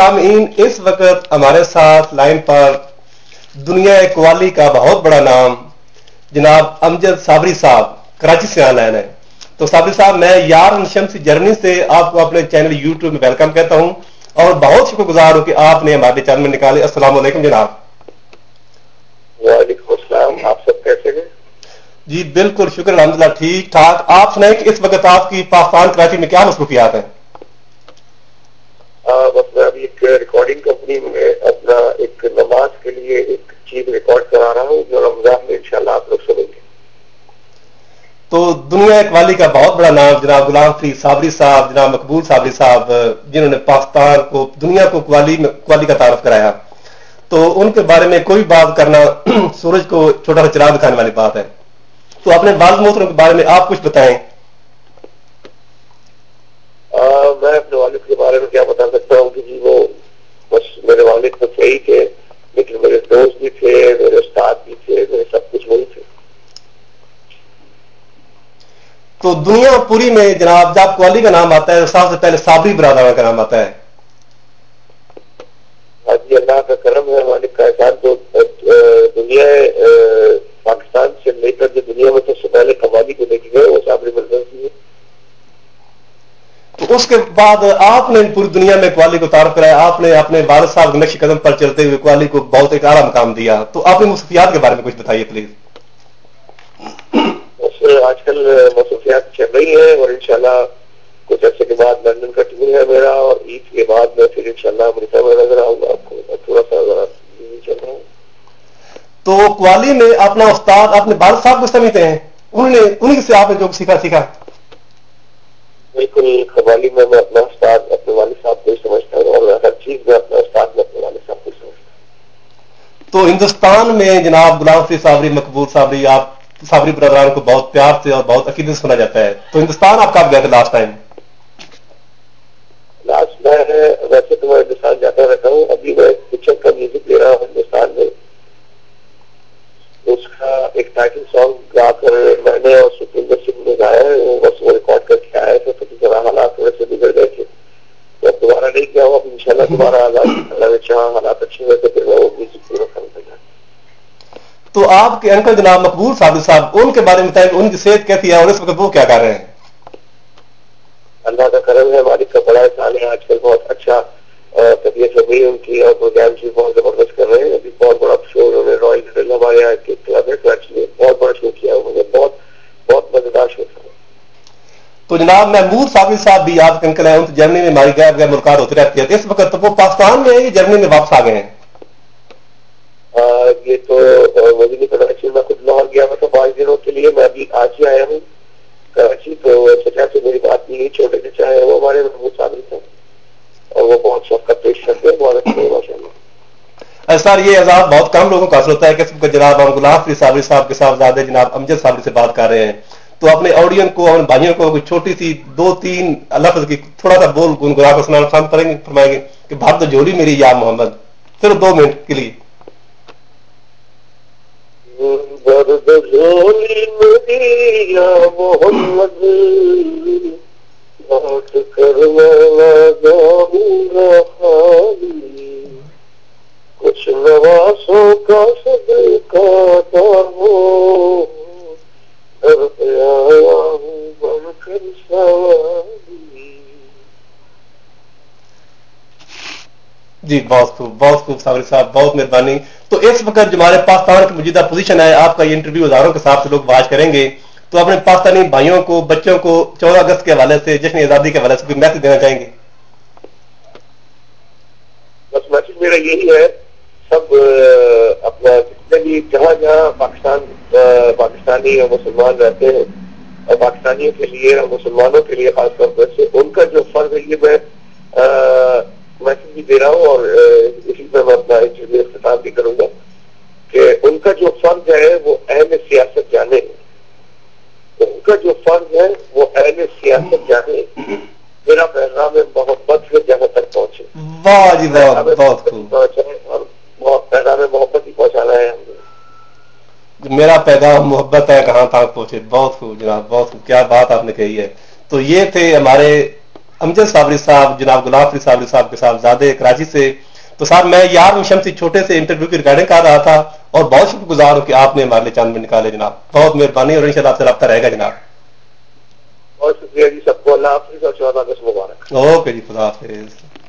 سامعین اس وقت ہمارے ساتھ لائن پر دنیا اقوالی کا بہت بڑا نام جناب امجد صابری صاحب کراچی سے آن لائن ہے۔ تو صابری صاحب میں یار شمس جرمنی سے آپ کو اپنے چینل یوٹیوب میں ویلکم کہتا ہوں اور بہت شکر گزار ہوں کہ آپ نے ہمارے چینل میں نکالے السلام علیکم جناب۔ وعلیکم السلام آپ سب کیسے ہیں؟ جی بالکل شکر الحمد للہ ٹھیک ٹھاک۔ آپ سنائیں کہ اس وقت آپ کی پاکستان کراچی میں کیا مصروفیات ہیں؟ بس میں ابھی ایک ریکارڈنگ کمپنی میں اپنا ایک نماز کے لیے ایک چیز ریکارڈ کرا رہا ہوں جو رمضان میں انشاءاللہ آپ لوگ سنیں گے۔ تو دنیا اقوالی کا بہت بڑا نام جناب غلام فری صابری صاحب جناب مقبول صابری صاحب جنہوں نے پاکستان کو دنیا کو قوالی قوالی کا تعارف کرایا۔ تو ان کے بارے میں کوئی بات کرنا سورج کو چھوٹا سا چراغ دکھانے والی بات ہے۔ تو اپنے والد محترم کے بارے میں آپ کچھ بتائیں۔ میں اپنے والد کے بارے میں کیا بتا سکتا ہوں کہ جی وہ بس میرے والد تو صحیح تھے لیکن میرے دوست بھی تھے میرے استاد بھی تھے میرے سب کچھ وہی تھے۔ تو دنیا پوری میں جناب جب قوالی کا نام آتا ہے سب سے پہلے صابری برادر کا نام آتا ہے۔ ہاں جی اللہ کا کرم ہے مالک کا احسان تو دنیا پاکستان سے لے کر جو دنیا میں سب سے پہلے قوالی کو لے کے گئے وہ صابری برادر کی ہے تو اس کے بعد آپ نے پوری دنیا میں قوالی کو تعارف کرایا آپ نے اپنے والد صاحب نقش قدم پر چلتے ہوئے قوالی کو بہت ایک اعلیٰ مقام دیا۔ تو آپ نے مصفیات کے بارے میں کچھ بتائیے پلیز۔ آج کل مصروفیات چل رہی ہیں اور انشاءاللہ کچھ عرصے کے بعد لندن کا ٹور ہے میرا اور عید کے بعد میں پھر انشاءاللہ امریکہ میں نظر آؤں گا آپ کو۔ تھوڑا سا چل رہا ہوں تو قوالی میں اپنا استاد اپنے والد صاحب کو سمجھتے ہیں؟ انہوں نے انہیں سے آپ نے جو سیکھا سیکھا۔ بالکل قوالی میں میں اپنا استاد اپنے والد صاحب کو سمجھتا ہوں اور ہر چیز میں اپنا استاد میں اپنے والد صاحب کو سمجھتا ہوں۔ تو ہندوستان میں جناب غلام فری صابری مقبول صابری آپ صابری برادران کو بہت پیار سے اور بہت عقیدت سنا جاتا ہے۔ تو ہندوستان آپ کب گئے تھے لاسٹ ٹائم لاسٹ میں ویسے تو میں ہندوستان جاتا رہتا ہوں۔ ابھی میں پکچر کا میوزک دے رہا ہوں ہندوستان میں۔ اس کا ایک ٹائٹل سانگ گا کر میں نے اور ستندر سنگھ نے گایا ہے وہ بس وہ ریکارڈ کر کے آئے تھے تو ذرا حالات تھوڑے سے بگڑ گئے تھے تو اب دوبارہ نہیں کیا ہوں اب ان شاء اللہ دوبارہ اللہ چاہ حالات اچھے ہوئے تو پھر وہ میوزک پورا کر دیں گا تو آپ کے انکل جناب مقبول صاحب صاحب، ان کے بارے میں بتائیں ان کی صحت کیسی ہے اور اس وقت وہ کیا کر رہے ہیں؟ اللہ کا کرم ہے مالک کا بڑا احسان ہے، آج کل بہت اچھا طبیعت ہو گئی ان کی اور پروگرام بھی بہت زبردست کر رہے ہیں، ابھی بہت بڑا شو انہوں نے رائل ہوٹل ہمارے یہاں کے کلب ہے کراچی میں بہت بڑا شو کیا انہوں نے بہت بہت مزیدار شو تھا تو جناب محمود صابر صاحب بھی آپ کے انکل ہیں ان سے جرمنی میں ہماری غیر غیر ملاقات ہوتی رہتی ہے اس وقت وہ پاکستان میں ہی جرمنی میں واپس آ گئے ہیں؟ یہ تو مجھے نہیں پتا ایکچولی میں خود لاہور گیا تھا پانچ دنوں کے لیے میں ابھی آج ہی آیا ہوں کراچی تو چچا سے میری بات نہیں چھوٹے چچا ہے وہ ہمارے محمود صابر تھے اور وہ بہت شوق پیش کرتے ہیں بہت اچھے ہیں ماشاء اللہ سر یہ عذاب بہت کم لوگوں کا اثر ہوتا ہے کہ جناب ہم غلام فری صابری صاحب کے صاحب زیادہ جناب امجد صابری سے بات کر رہے ہیں۔ تو اپنے آڈین کو، اپنے بھائیوں کو، کوئی چھوٹی سی دو، تین لفظ کی تھوڑا سا بول گنگنا کو سنانا پسند کریں گے، فرمائیں گے کہ بھارت جوڑی میری یا محمد، صرف دو منٹ کے لیے۔ محمد جی بہت خوب بہت خوب صابر صاحب، بہت مہربانی۔ تو اس وقت جو ہمارے پاکستان کی موجودہ پوزیشن ہے، آپ کا یہ انٹرویو ہزاروں کے حساب سے لوگ واچ کریں گے۔ تو اپنے پاکستانی بھائیوں کو، بچوں کو چودہ اگست کے حوالے سے، جشن آزادی کے حوالے سے کوئی میسج دینا چاہیں گے؟ بس میسج میرا یہی ہے، سب اپنا جتنے بھی جہاں جہاں پاکستان پاکستانی اور مسلمان رہتے ہیں، اور پاکستانیوں کے لیے اور مسلمانوں کے لیے خاص طور پر سے، ان کا جو فرض ہے یہ میں میسج بھی دے رہا ہوں اور اسی پہ میں اپنا اختتام بھی کروں گا کہ ان کا جو فرض ہے وہ اہم سیاست جانے۔ ان کا جو فرض ہے وہ اہم سیاست جانے۔ میرا پیغام محبت سے جہاں تک پہنچے۔ اور بہت پیغام محبت ہی پہنچانا ہے۔ ہم نے میرا پیغام محبت ہے کہاں تک پہنچے؟ بہت خوب جناب بہت خوب۔ کیا بات آپ نے کہی ہے۔ تو یہ تھے ہمارے امجد صابری صاحب جناب گلاب فری صابری صاحب کے ساتھ زیادہ کراچی سے۔ تو صاحب میں یار مشم سے چھوٹے سے انٹرویو کی ریکارڈنگ کر رہا تھا اور بہت شکر گزار ہوں کہ آپ نے ہمارے چاند میں نکالے جناب۔ بہت مہربانی اور ان شاء اللہ آپ سے رابطہ رہے گا جناب۔ بہت شکریہ جی سب کو اللہ حافظ اور اگست مبارک اوکے جی خدا حافظ۔